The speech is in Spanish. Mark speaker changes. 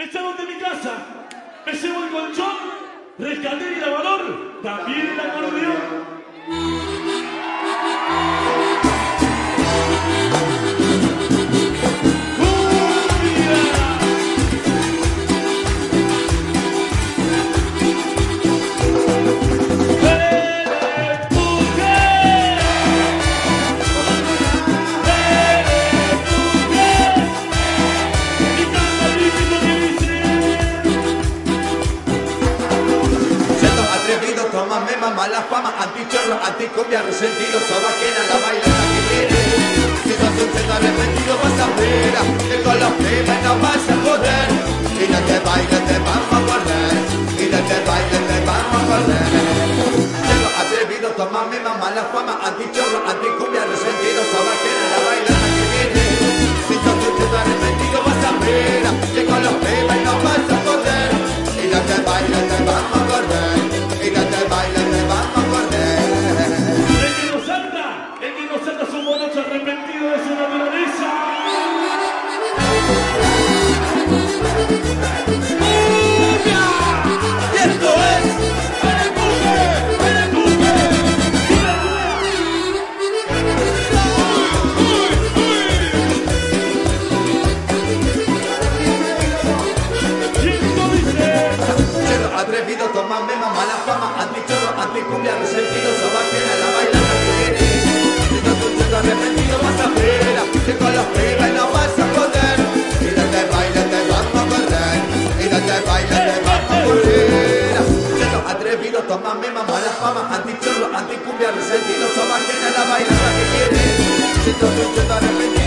Speaker 1: me echaron de mi casa, me llevo el colchón, rescaté el lavador, también el acordeón.
Speaker 2: Tómame mamá la fama Antichorro, anticumbia, resentido Sobaquena, la bailana que viene Situación siendo arrepentido, vas a ver Que con los pibes no vas a poder. Y de que baile te vamos a correr Y de que baile te vamos a correr Siendo atrevido, tómame mamá la fama Antichorro, anticumbia, resentido Sobaquena, atrevido, tomarme mamá la fama, haz mi chorro, haz mi cumbia, resentido, sobaquera, la baila la mujer. Siéntate un chico arrepentido, más afuera, que con los pibes no vas a poder. Y donde baila te vas a correr, y donde baila te vas a
Speaker 1: morir. Siento atrevido, tomarme mamá la fama, haz mi chorro,
Speaker 2: haz mi cumbia, resentido, sobaquera, la baila
Speaker 1: la que quiere.
Speaker 2: Siéntate un chico arrepentido,